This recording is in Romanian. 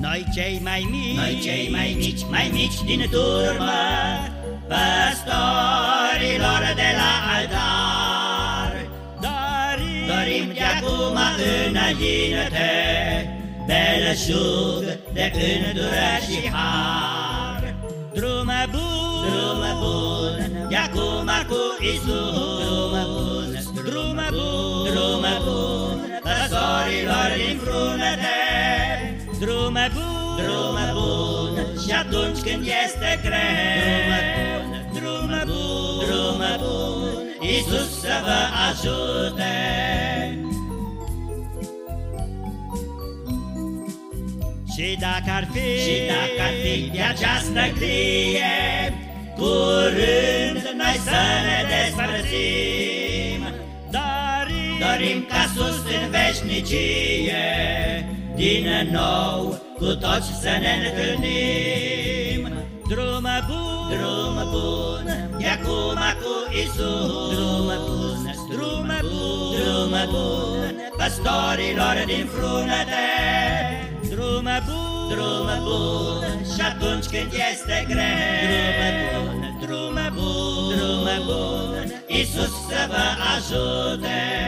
Noi cei mai mici, Noi cei mai mici, mai mici din turmă, Păstorilor de la altar, dorim, Dorim de acum înainte, Belășug de îndurări și har. Drumă bun, Drumă bun, de acum cu Isus, Drumă bun, drumă bun, Drumă bun, păstorilor din frunete, Drumă bun, Drumă bun, și atunci când este greu, Drumă bun, Drumă bun, Iisus să vă ajute. Și dacă ar fi, Și dacă ar fi de această crie, curând noi să ne despărțim, dorim, Dorim ca sus în veșnicie, din nou cu toți să ne întâlnim. Drumă bun, Drum bun, de acum cu Isus. Drum bun, drum bun, Drum bun, păstorilor din frunete. Drumă bun, Drum bun, și atunci când este greu. Drumă bun, Drum bun, Isus să vă ajute.